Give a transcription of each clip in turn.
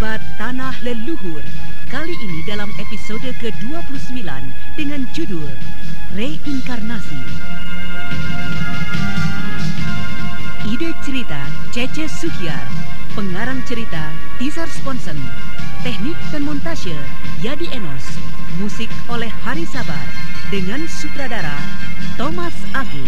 Babat Tanah Leluhur kali ini dalam episode ke-29 dengan judul Reinkarnasi. Ide cerita Cece Suhyar, pengarang cerita Tizar Sponsen, teknik dan montase Yadi Enos, musik oleh Hari Sabar dengan sutradara Thomas Agi.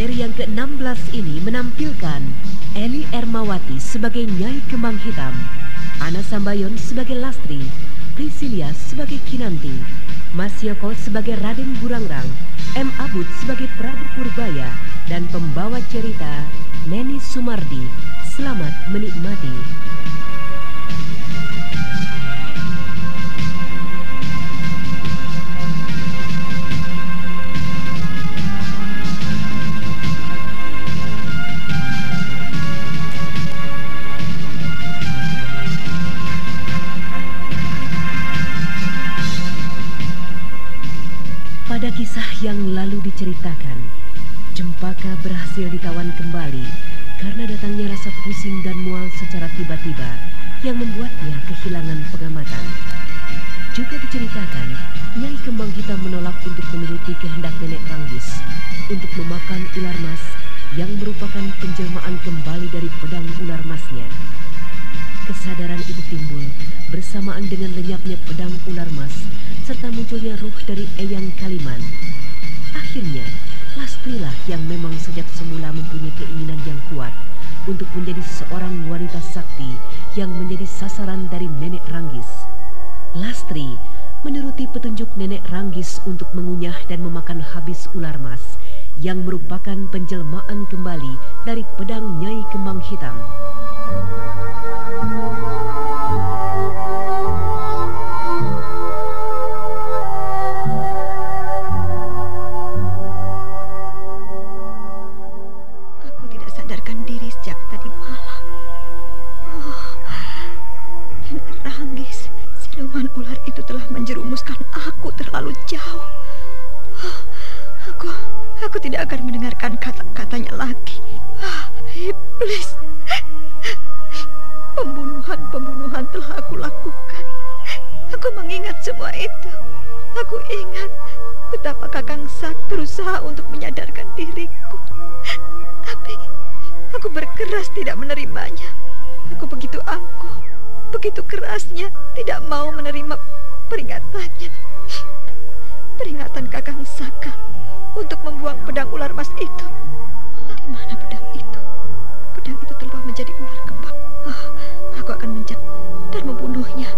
Seri yang ke-16 ini menampilkan Eli Ermawati sebagai Nyai Kembang Hitam, Ana Sambayon sebagai Lastri, Priscilia sebagai Kinanti, Mas Yoko sebagai Raden Burangrang, M. Abud sebagai Prabu Purbaya, dan pembawa cerita Neni Sumardi. Selamat menikmati. Lalu diceritakan, Cempaka berhasil ditawan kembali karena datangnya rasa pusing dan mual secara tiba-tiba yang membuatnya kehilangan pengamatan. Juga diceritakan, Nyai Kembang Hitam menolak untuk menuruti kehendak nenek Ranggis untuk memakan ular mas yang merupakan penjelmaan kembali dari pedang ular masnya. Kesadaran itu timbul bersamaan dengan lenyapnya pedang ular mas serta munculnya ruh dari Eyang Kaliman. Akhirnya, Lastrilah yang memang sejak semula mempunyai keinginan yang kuat untuk menjadi seorang wanita sakti yang menjadi sasaran dari Nenek Ranggis. Lastri menuruti petunjuk Nenek Ranggis untuk mengunyah dan memakan habis ular mas yang merupakan penjelmaan kembali dari pedang Nyai Kembang Hitam. Aku tidak akan mendengarkan kata-katanya lagi. Ah, iblis, telah aku lakukan. Aku mengingat semua itu. Aku ingat betapa Kakang Sak berusaha untuk menyadarkan diriku. Tapi aku berkeras tidak menerimanya. Aku begitu angkuh, begitu kerasnya tidak mau menerima peringatannya. Peringatan Kakang Saka untuk membuang pedang ular mas itu. Di mana pedang itu? Pedang itu telah menjadi ular kembang. Ah, aku akan mencari dan membunuhnya.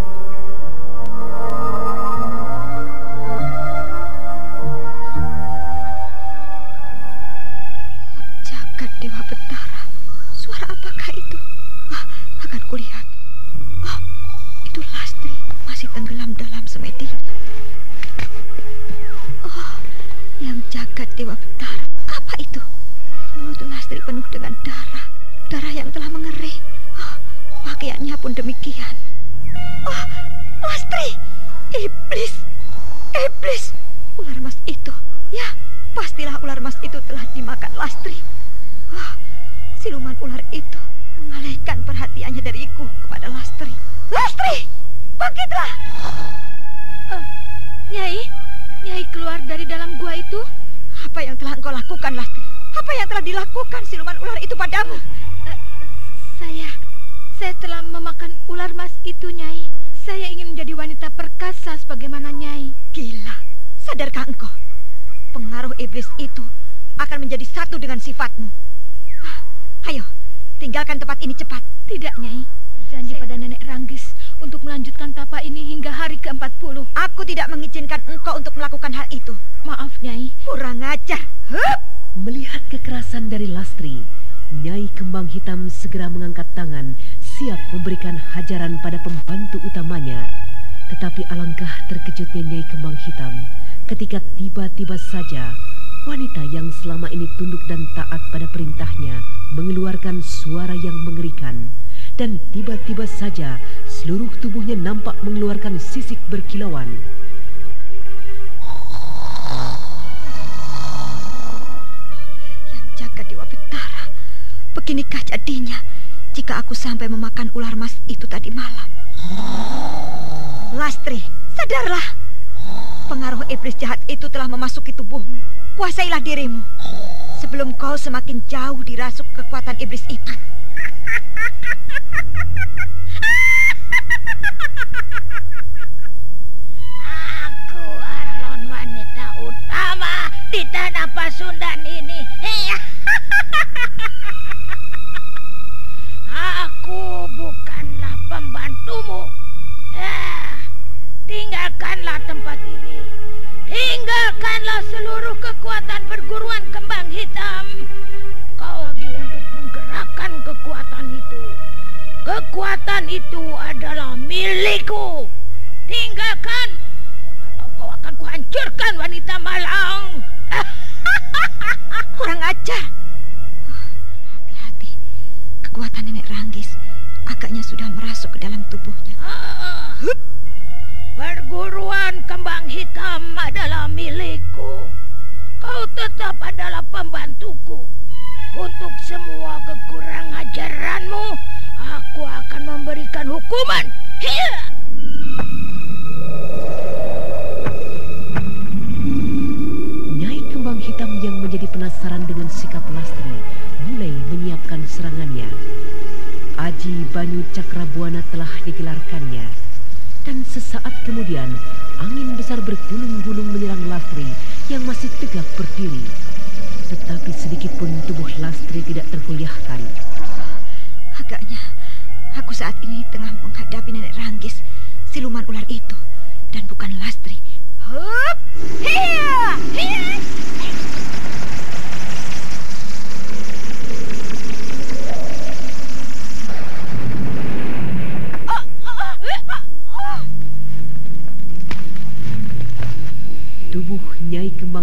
Jagat Dewa Betara. Suara apakah itu? Ah, akan kulihat. Oh, itu Lastri masih tenggelam dalam semedi. Oh, yang jagat Dewa Betara. Apa itu? Mulut Lastri penuh dengan darah. Darah yang telah mengering. Oh, pakaiannya pun demikian. Oh, Lastri! Iblis! Iblis! Ular mas itu. Ya, pastilah ular mas itu telah dimakan Lastri. Ah, siluman ular itu mengalihkan perhatiannya dariku kepada Lastri. Lastri, bangkitlah! Eh, Nyai, Nyai keluar dari dalam gua itu? Apa yang telah engkau lakukan, Lastri? Apa yang telah dilakukan siluman ular itu padamu? Ular mas itu, Nyai. Saya ingin menjadi wanita perkasa sebagaimana Nyai. Gila, sadarkah engkau? Pengaruh iblis itu akan menjadi satu dengan sifatmu. Ah, ayo, tinggalkan tempat ini cepat. Tidak, Nyai. Berjanji saya... pada nenek Ranggis untuk melanjutkan tapa ini hingga hari ke-40. Aku tidak mengizinkan engkau untuk melakukan hal itu. Maaf, Nyai. Kurang ajar. Hup! Melihat kekerasan dari Lastri, Nyai Kembang Hitam segera mengangkat tangan siap memberikan hajaran pada pembantu utamanya. Tetapi alangkah terkejutnya Nyai Kembang Hitam ketika tiba-tiba saja wanita yang selama ini tunduk dan taat pada perintahnya mengeluarkan suara yang mengerikan. Dan tiba-tiba saja seluruh tubuhnya nampak mengeluarkan sisik berkilauan. Beginikah jadinya jika aku sampai memakan ular mas itu tadi malam? Lastri, sadarlah. Pengaruh iblis jahat itu telah memasuki tubuhmu. Kuasailah dirimu. Sebelum kau semakin jauh dirasuk kekuatan iblis itu. Aku Arlon wanita utama di tanah Pasundan ini. Aku bukanlah pembantumu. Ya, tinggalkanlah tempat ini. Tinggalkanlah seluruh kekuatan perguruan kembang hitam. Kau untuk menggerakkan kekuatan itu. Kekuatan itu adalah milikku. Tinggalkan atau kau akan kuhancurkan wanita malang. Kurang ajar. Kekuatan nenek Ranggis agaknya sudah merasuk ke dalam tubuhnya. Ah, perguruan kembang hitam adalah milikku. Kau tetap adalah pembantuku. Untuk semua kekurang ajaranmu, aku akan memberikan hukuman. Hiya! Nyai kembang hitam yang menjadi penasaran dengan sikap Lastri serangannya. Aji Banyu Cakrabuana telah digelarkannya. Dan sesaat kemudian, angin besar bergulung-gulung menyerang Lastri yang masih tegak berdiri. Tetapi sedikit pun tubuh Lastri tidak tergoyahkan. Agaknya, aku saat ini tengah menghadapi nenek Ranggis, siluman ular itu, dan bukan Lastri. Hup! Hiya! Hiya!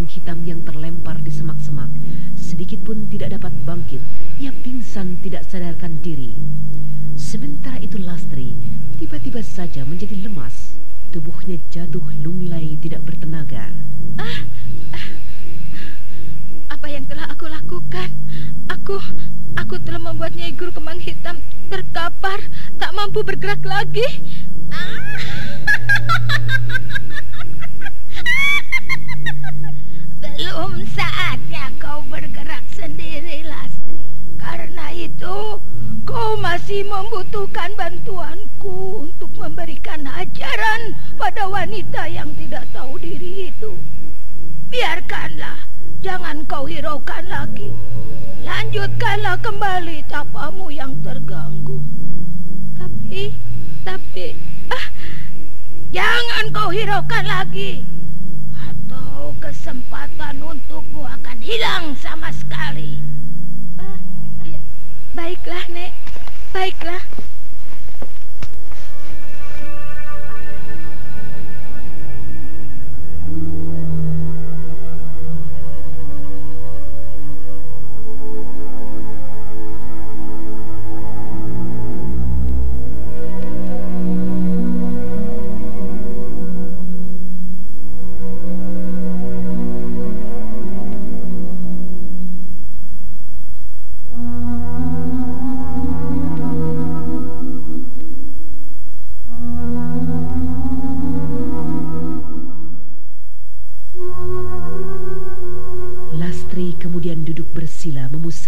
Hitam yang terlempar di semak-semak sedikit pun tidak dapat bangkit. Ia pingsan tidak sadarkan diri. Sementara itu Lastri tiba-tiba saja menjadi lemas. Tubuhnya jatuh lunglai tidak bertenaga. Ah, ah, apa yang telah aku lakukan? Aku, aku telah membuat Nyai Guru Kembang Hitam terkapar, tak mampu bergerak lagi. Belum saatnya kau bergerak sendiri, Lastri. Karena itu, kau masih membutuhkan bantuanku untuk memberikan ajaran pada wanita yang tidak tahu diri itu. Biarkanlah, jangan kau hiraukan lagi. Lanjutkanlah kembali tapamu yang terganggu. Tapi, tapi, ah, jangan kau hiraukan lagi kesempatan untukmu akan hilang sama sekali. Uh, ya. Baiklah, Nek. Baiklah.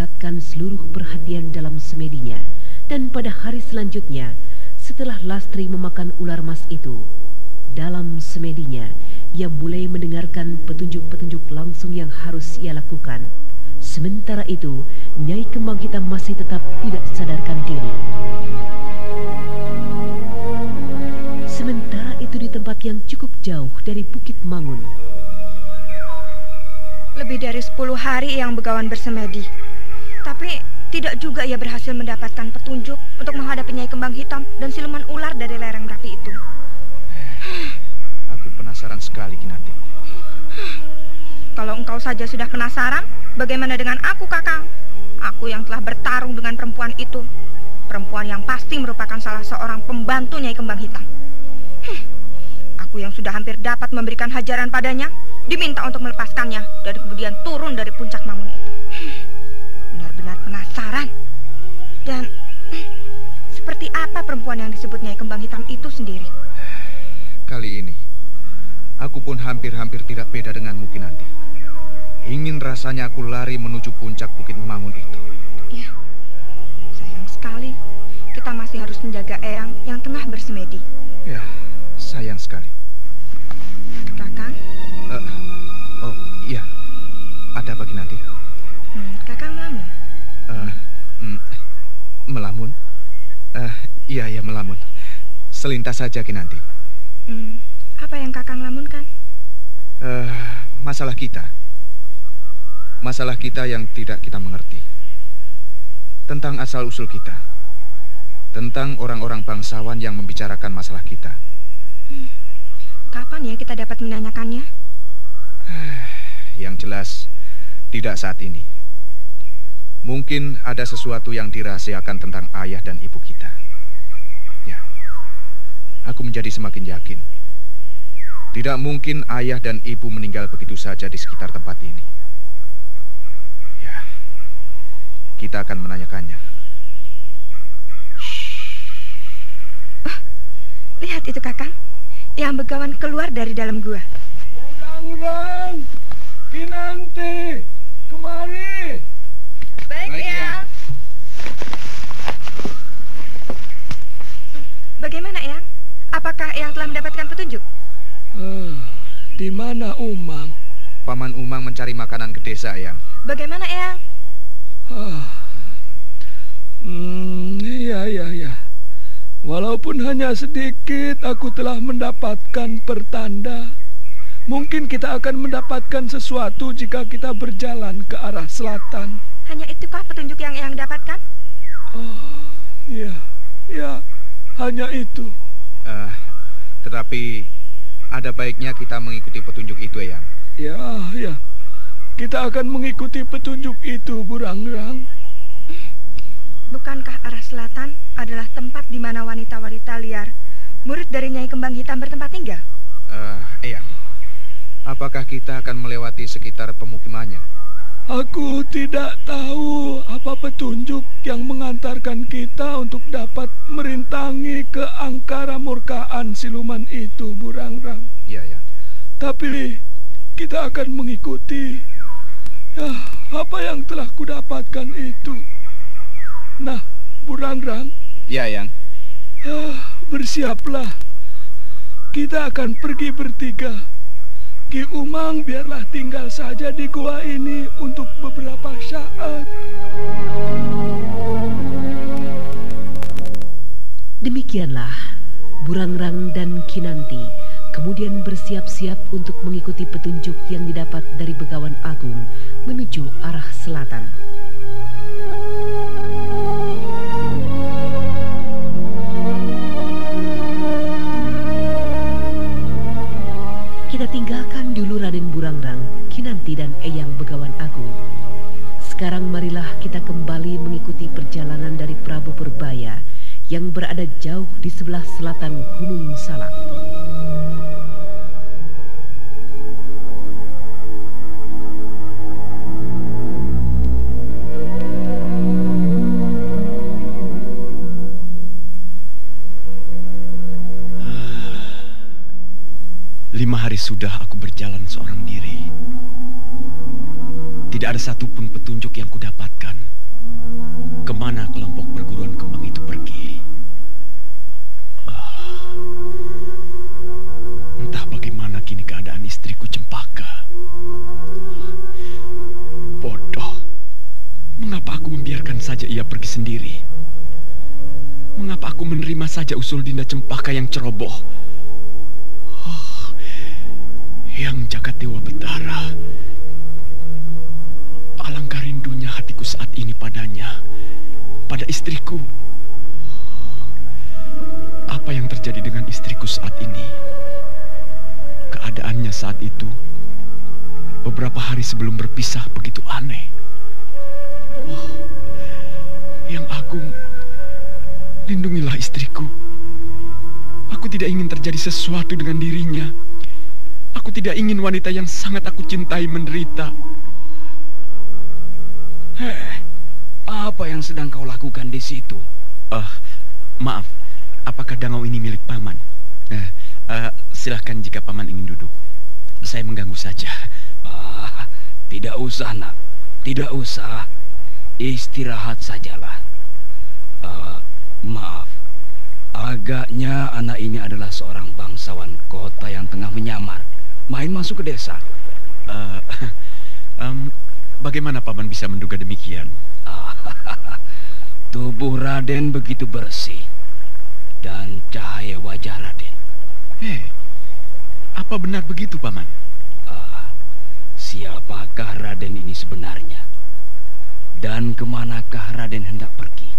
Memusatkan seluruh perhatian dalam semedinya. Dan pada hari selanjutnya, setelah Lastri memakan ular mas itu, dalam semedinya, ia mulai mendengarkan petunjuk-petunjuk langsung yang harus ia lakukan. Sementara itu, Nyai Kembang Hitam masih tetap tidak sadarkan diri. Sementara itu di tempat yang cukup jauh dari Bukit Mangun. Lebih dari sepuluh hari yang begawan bersemedi. Tapi tidak juga ia berhasil mendapatkan petunjuk untuk menghadapi Nyai Kembang Hitam dan siluman ular dari lereng Merapi itu. Aku penasaran sekali, Kinanti. Kalau engkau saja sudah penasaran, bagaimana dengan aku, Kakang? Aku yang telah bertarung dengan perempuan itu. Perempuan yang pasti merupakan salah seorang pembantu Nyai Kembang Hitam. Aku yang sudah hampir dapat memberikan hajaran padanya, diminta untuk melepaskannya dan kemudian turun dari puncak mangun itu. Perempuan yang disebut Nyai Kembang Hitam itu sendiri? Kali ini, aku pun hampir-hampir tidak beda denganmu, Kinanti. Ingin rasanya aku lari menuju puncak Bukit Mangun itu. Iya, sayang sekali. Kita masih harus menjaga Eyang yang tengah bersemedi. Ya, sayang sekali. Kakang, Eh, oh, iya. Ada apa, Kinanti? hmm, Kakang melamun. Eh, mm, melamun? Eh, iya, iya, melamun. Selintas saja, Kinanti. Hmm, apa yang Kakang lamunkan? Eh, masalah kita. Masalah kita yang tidak kita mengerti. Tentang asal-usul kita. Tentang orang-orang bangsawan yang membicarakan masalah kita. Kapan ya kita dapat menanyakannya? Yang jelas, tidak saat ini. Mungkin ada sesuatu yang dirahasiakan tentang ayah dan ibu kita. Ya, aku menjadi semakin yakin. Tidak mungkin ayah dan ibu meninggal begitu saja di sekitar tempat ini. Ya, kita akan menanyakannya. Lihat itu Kakang, yang begawan keluar dari dalam gua. Urang-urang, Kinanti, kemari. Baik, Baik, Eyang. Bagaimana, Eyang? Apakah Eyang telah mendapatkan petunjuk? Ah, di mana Umang? Paman Umang mencari makanan ke desa, Yang. Bagaimana, Eyang? Ah, hmm, iya, iya, iya. Walaupun hanya sedikit, aku telah mendapatkan pertanda. Mungkin kita akan mendapatkan sesuatu jika kita berjalan ke arah selatan. Hanya itukah petunjuk yang Eyang dapatkan? Oh, iya, iya, hanya itu. Eh, tetapi ada baiknya kita mengikuti petunjuk itu, Yang. Ya, ya. Kita akan mengikuti petunjuk itu, Burangrang. Bukankah arah selatan adalah tempat di mana wanita-wanita liar, murid dari Nyai Kembang Hitam bertempat tinggal? Eh, Eyang. Apakah kita akan melewati sekitar pemukimannya? Aku tidak tahu apa petunjuk yang mengantarkan kita untuk dapat merintangi keangkara murkaan siluman itu, Burangrang. Iya, ya. Tapi kita akan mengikuti ya, apa yang telah kudapatkan itu. Nah, Burangrang, Iya, Yang. ah, bersiaplah. Kita akan pergi bertiga. Ki Umang biarlah tinggal saja di gua ini untuk beberapa saat. Demikianlah Burangrang dan Kinanti kemudian bersiap-siap untuk mengikuti petunjuk yang didapat dari Begawan Agung menuju arah selatan. Kita tinggalkan dulu Raden Burangrang, Kinanti dan Eyang Begawan Agung. Sekarang marilah kita kembali mengikuti perjalanan dari Prabu Purbaya yang berada jauh di sebelah selatan Gunung Salak. Sudah aku berjalan seorang diri. Tidak ada satupun petunjuk yang kudapatkan. Ke mana kelompok perguruan kembang itu pergi? Ah. entah bagaimana kini keadaan istriku Cempaka. Bodoh. Mengapa aku membiarkan saja ia pergi sendiri? Mengapa aku menerima saja usul Dinda Cempaka yang ceroboh? Yang jagat Dewa Betara. Alangkah rindunya hatiku saat ini padanya, pada istriku. Apa yang terjadi dengan istriku saat ini? Keadaannya saat itu, beberapa hari sebelum berpisah begitu aneh. Oh, yang agung, lindungilah istriku. Aku tidak ingin terjadi sesuatu dengan dirinya. Aku tidak ingin wanita yang sangat aku cintai menderita. Heh, apa yang sedang kau lakukan di situ? Uh, maaf, apakah dangau ini milik paman? Nah, uh, silahkan jika paman ingin duduk. Saya mengganggu saja. Ah, tidak usah nak, tidak usah. Istirahat sajalah. Uh, maaf, agaknya anak ini adalah seorang bangsawan kota yang tengah menyamar, main masuk ke desa. Uh, um, Bagaimana paman bisa menduga demikian? Tubuh Raden begitu bersih dan cahaya wajah Raden. Eh, apa benar begitu paman? Ah, siapakah Raden ini sebenarnya? Dan ke manakah Raden hendak pergi?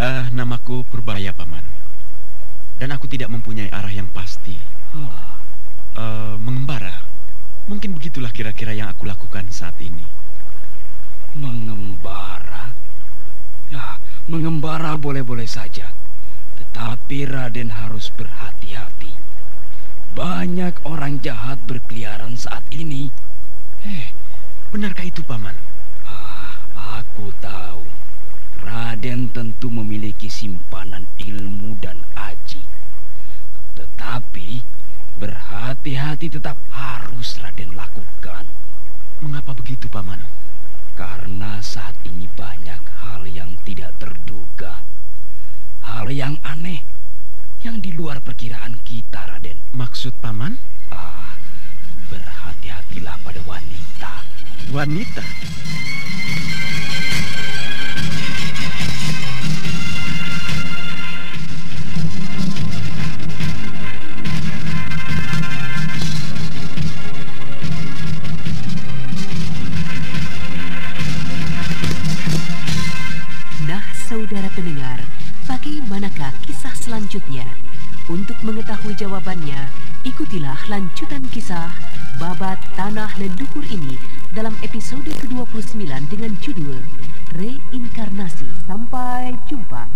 uh, namaku Purbaya paman. Dan aku tidak mempunyai arah yang pasti. Oh. Uh, mengembara. Mungkin begitulah kira-kira yang aku lakukan saat ini. Mengembara? Ya, mengembara boleh-boleh saja. Tetapi Raden harus berhati-hati. Banyak orang jahat berkeliaran saat ini. Eh, benarkah itu, Paman? Ah, aku tahu. Raden tentu memiliki simpanan ilmu dan aji. Tetapi Berhati-hati tetap harus Raden lakukan. Mengapa begitu, Paman? Karena saat ini banyak hal yang tidak terduga. Hal yang aneh. Yang di luar perkiraan kita, Raden. Maksud Paman? Ah, berhati-hatilah pada wanita. Wanita? Kisah selanjutnya? Untuk mengetahui jawabannya, ikutilah lanjutan kisah Babat Tanah Leluhur ini dalam episode ke-29 dengan judul Reinkarnasi. Sampai jumpa.